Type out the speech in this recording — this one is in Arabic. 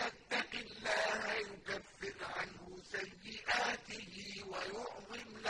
ۚ يَتَّقِ اللَّهَ يُكَفِّرْ عَنْهُ سَيِّئَاتِهِ وَيُعْظِمْ لَهُ